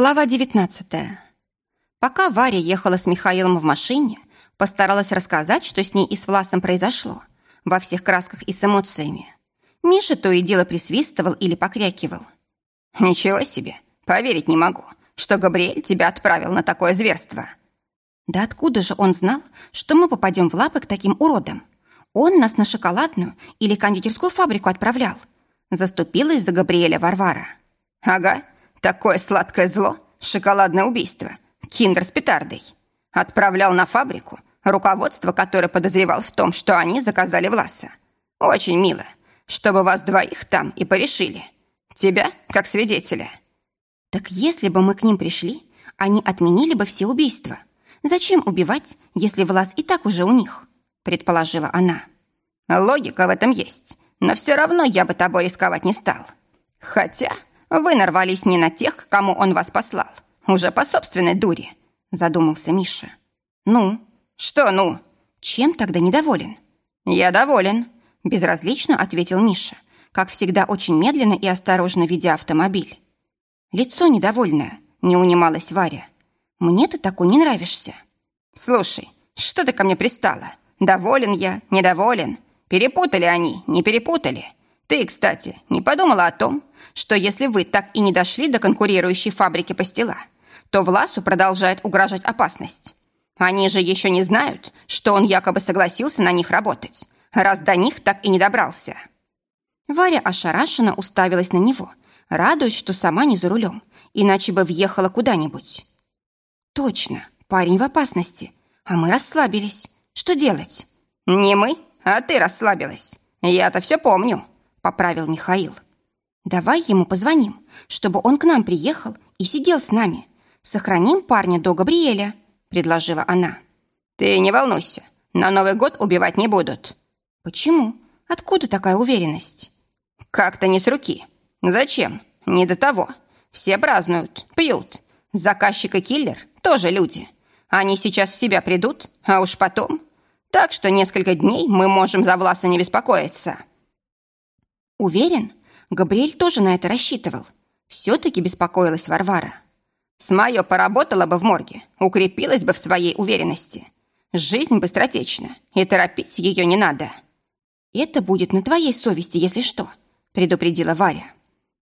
Глава 19. Пока Варя ехала с Михаилом в машине, постаралась рассказать, что с ней и с Власом произошло, во всех красках и с эмоциями. Миша то и дело присвистывал или покрякивал. «Ничего себе! Поверить не могу, что Габриэль тебя отправил на такое зверство!» «Да откуда же он знал, что мы попадем в лапы к таким уродам? Он нас на шоколадную или кондитерскую фабрику отправлял?» Заступилась за Габриэля Варвара. «Ага, Такое сладкое зло, шоколадное убийство, киндер с петардой. Отправлял на фабрику, руководство которое подозревал в том, что они заказали Власа. Очень мило, чтобы вас двоих там и порешили. Тебя, как свидетеля. Так если бы мы к ним пришли, они отменили бы все убийства. Зачем убивать, если Влас и так уже у них? Предположила она. Логика в этом есть, но все равно я бы тобой рисковать не стал. Хотя вы нарвались не на тех, кому он вас послал. Уже по собственной дуре», — задумался Миша. «Ну?» «Что «ну»?» «Чем тогда недоволен?» «Я доволен», — безразлично ответил Миша, как всегда очень медленно и осторожно ведя автомобиль. Лицо недовольное, не унималась Варя. «Мне ты такой не нравишься». «Слушай, что ты ко мне пристала? Доволен я, недоволен? Перепутали они, не перепутали? Ты, кстати, не подумала о том, что если вы так и не дошли до конкурирующей фабрики пастила, то Власу продолжает угрожать опасность. Они же еще не знают, что он якобы согласился на них работать, раз до них так и не добрался. Варя ошарашенно уставилась на него, радуясь, что сама не за рулем, иначе бы въехала куда-нибудь. Точно, парень в опасности, а мы расслабились. Что делать? Не мы, а ты расслабилась. Я-то все помню поправил Михаил. Давай ему позвоним, чтобы он к нам приехал и сидел с нами. Сохраним парня до Габриэля, предложила она. Ты не волнуйся, на Новый год убивать не будут. Почему? Откуда такая уверенность? Как-то не с руки. Зачем? Не до того. Все празднуют, пьют. Заказчик и киллер тоже люди. Они сейчас в себя придут, а уж потом... Так что несколько дней мы можем за Власа не беспокоиться. Уверен? Габриэль тоже на это рассчитывал. Все-таки беспокоилась Варвара. С Майо поработала бы в морге, укрепилась бы в своей уверенности. Жизнь быстротечна, и торопить ее не надо. Это будет на твоей совести, если что, предупредила Варя.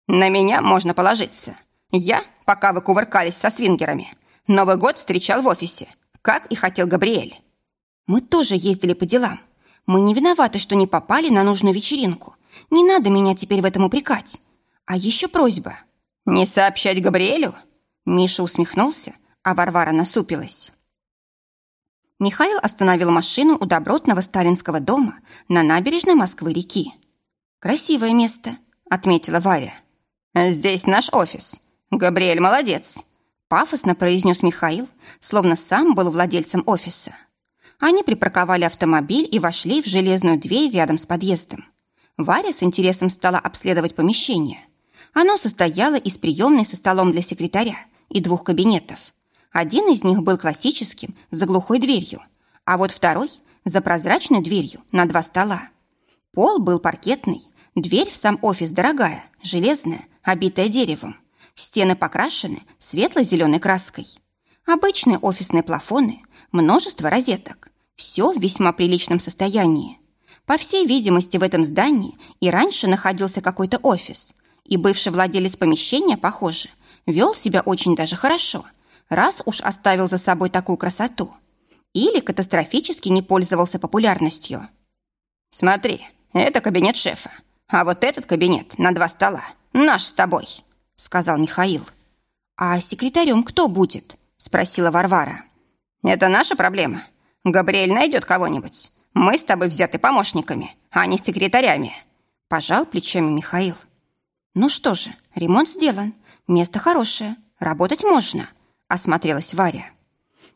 На меня можно положиться. Я, пока вы кувыркались со свингерами, Новый год встречал в офисе, как и хотел Габриэль. Мы тоже ездили по делам. Мы не виноваты, что не попали на нужную вечеринку. Не надо меня теперь в этом упрекать. А еще просьба. Не сообщать Габриэлю? Миша усмехнулся, а Варвара насупилась. Михаил остановил машину у добротного сталинского дома на набережной Москвы-реки. «Красивое место», — отметила Варя. «Здесь наш офис. Габриэль молодец», — пафосно произнес Михаил, словно сам был владельцем офиса. Они припарковали автомобиль и вошли в железную дверь рядом с подъездом. Варя с интересом стала обследовать помещение. Оно состояло из приемной со столом для секретаря и двух кабинетов. Один из них был классическим, за глухой дверью, а вот второй – за прозрачной дверью на два стола. Пол был паркетный, дверь в сам офис дорогая, железная, обитая деревом. Стены покрашены светло-зеленой краской. Обычные офисные плафоны, множество розеток. Все в весьма приличном состоянии. По всей видимости, в этом здании и раньше находился какой-то офис, и бывший владелец помещения, похоже, вел себя очень даже хорошо, раз уж оставил за собой такую красоту. Или катастрофически не пользовался популярностью. «Смотри, это кабинет шефа, а вот этот кабинет на два стола наш с тобой», сказал Михаил. «А секретарем кто будет?» спросила Варвара. «Это наша проблема. Габриэль найдет кого-нибудь. Мы с тобой взяты помощниками, а не секретарями. Пожал плечами Михаил. Ну что же, ремонт сделан. Место хорошее. Работать можно. Осмотрелась Варя.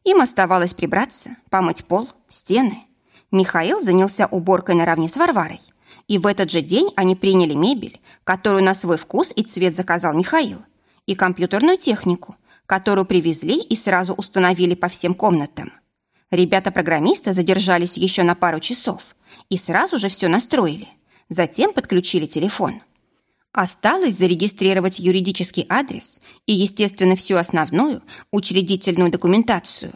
Им оставалось прибраться, помыть пол, стены. Михаил занялся уборкой наравне с Варварой. И в этот же день они приняли мебель, которую на свой вкус и цвет заказал Михаил, и компьютерную технику, которую привезли и сразу установили по всем комнатам. Ребята-программисты задержались еще на пару часов и сразу же все настроили. Затем подключили телефон. Осталось зарегистрировать юридический адрес и, естественно, всю основную учредительную документацию.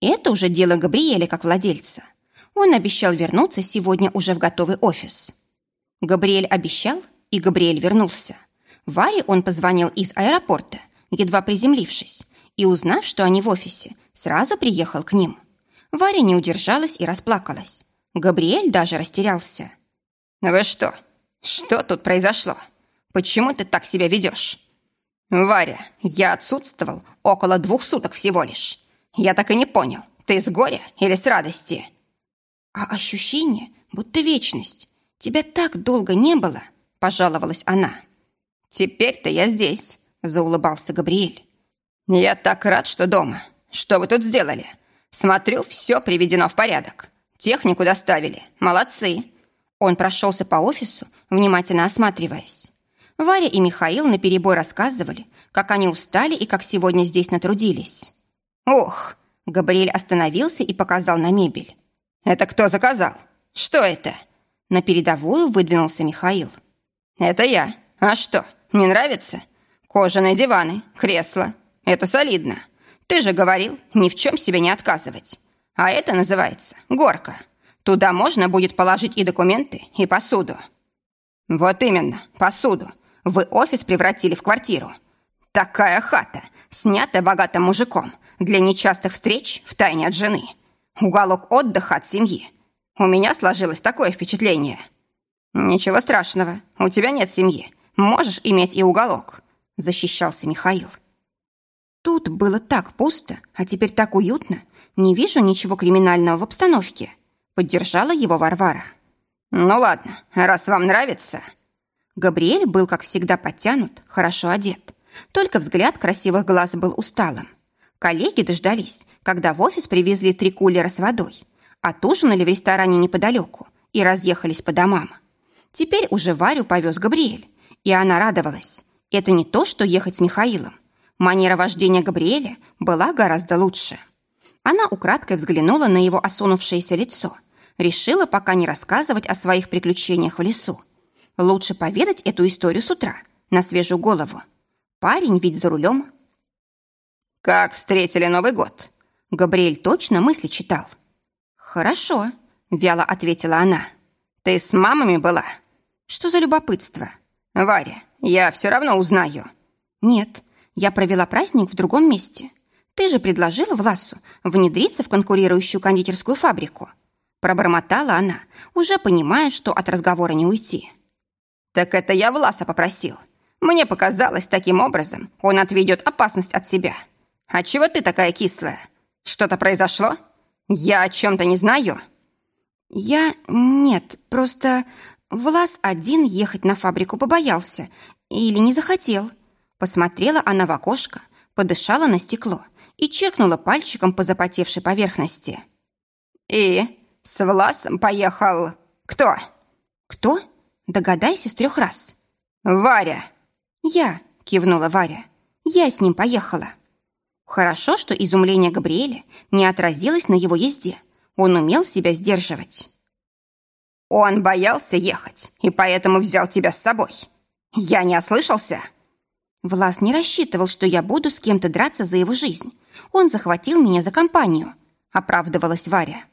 Это уже дело Габриэля как владельца. Он обещал вернуться сегодня уже в готовый офис. Габриэль обещал, и Габриэль вернулся. Варе он позвонил из аэропорта, едва приземлившись, и, узнав, что они в офисе, сразу приехал к ним. Варя не удержалась и расплакалась. Габриэль даже растерялся. «Вы что? Что тут произошло? Почему ты так себя ведешь?» «Варя, я отсутствовал около двух суток всего лишь. Я так и не понял, ты с горя или с радости?» «А ощущение, будто вечность. Тебя так долго не было», — пожаловалась она. «Теперь-то я здесь», — заулыбался Габриэль. «Я так рад, что дома. Что вы тут сделали? Смотрю, все приведено в порядок. Технику доставили. Молодцы». Он прошелся по офису, внимательно осматриваясь. Варя и Михаил наперебой рассказывали, как они устали и как сегодня здесь натрудились. «Ох!» — Габриэль остановился и показал на мебель. «Это кто заказал? Что это?» На передовую выдвинулся Михаил. «Это я. А что, не нравится? Кожаные диваны, кресла. Это солидно. Ты же говорил, ни в чем себе не отказывать. А это называется горка. Туда можно будет положить и документы, и посуду». «Вот именно, посуду. Вы офис превратили в квартиру. Такая хата, снятая богатым мужиком, для нечастых встреч в тайне от жены. Уголок отдыха от семьи. У меня сложилось такое впечатление. Ничего страшного, у тебя нет семьи. Можешь иметь и уголок, защищался Михаил. Тут было так пусто, а теперь так уютно. Не вижу ничего криминального в обстановке. Поддержала его Варвара. Ну ладно, раз вам нравится. Габриэль был, как всегда, подтянут, хорошо одет. Только взгляд красивых глаз был усталым. Коллеги дождались, когда в офис привезли три кулера с водой. Отужинали в ресторане неподалеку и разъехались по домам. Теперь уже Варю повез Габриэль, и она радовалась. Это не то, что ехать с Михаилом. Манера вождения Габриэля была гораздо лучше. Она украдкой взглянула на его осунувшееся лицо. Решила пока не рассказывать о своих приключениях в лесу. Лучше поведать эту историю с утра, на свежую голову. Парень ведь за рулем «Как встретили Новый год?» Габриэль точно мысли читал. «Хорошо», — вяло ответила она. «Ты с мамами была?» «Что за любопытство?» «Варя, я все равно узнаю». «Нет, я провела праздник в другом месте. Ты же предложила Власу внедриться в конкурирующую кондитерскую фабрику». Пробормотала она, уже понимая, что от разговора не уйти. «Так это я Власа попросил. Мне показалось, таким образом он отведет опасность от себя». «А чего ты такая кислая? Что-то произошло? Я о чем-то не знаю?» «Я... нет, просто Влас один ехать на фабрику побоялся или не захотел». Посмотрела она в окошко, подышала на стекло и чиркнула пальчиком по запотевшей поверхности. «И с Власом поехал кто?» «Кто? Догадайся с трех раз». «Варя». «Я», — кивнула Варя. «Я с ним поехала». Хорошо, что изумление Габриэля не отразилось на его езде. Он умел себя сдерживать. «Он боялся ехать, и поэтому взял тебя с собой. Я не ослышался?» Влас не рассчитывал, что я буду с кем-то драться за его жизнь. Он захватил меня за компанию, оправдывалась Варя.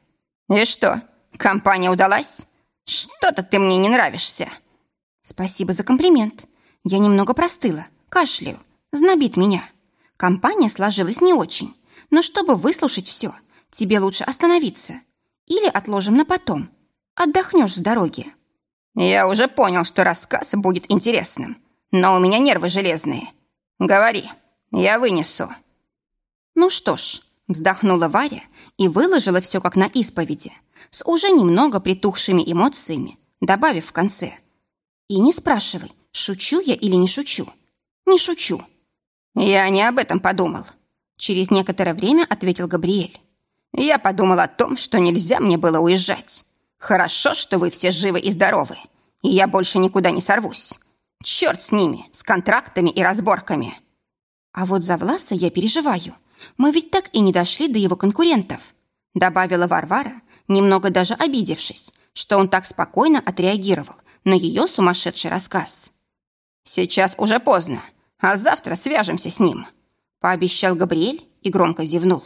«И что, компания удалась? Что-то ты мне не нравишься». «Спасибо за комплимент. Я немного простыла, кашляю, знобит меня». Компания сложилась не очень, но чтобы выслушать все, тебе лучше остановиться. Или отложим на потом. Отдохнешь с дороги. Я уже понял, что рассказ будет интересным, но у меня нервы железные. Говори, я вынесу. Ну что ж, вздохнула Варя и выложила все как на исповеди, с уже немного притухшими эмоциями, добавив в конце. И не спрашивай, шучу я или не шучу. Не шучу. «Я не об этом подумал», — через некоторое время ответил Габриэль. «Я подумал о том, что нельзя мне было уезжать. Хорошо, что вы все живы и здоровы, и я больше никуда не сорвусь. Черт с ними, с контрактами и разборками». «А вот за Власа я переживаю. Мы ведь так и не дошли до его конкурентов», — добавила Варвара, немного даже обидевшись, что он так спокойно отреагировал на ее сумасшедший рассказ. Сейчас уже поздно, а завтра свяжемся с ним», пообещал Габриэль и громко зевнул.